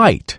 height.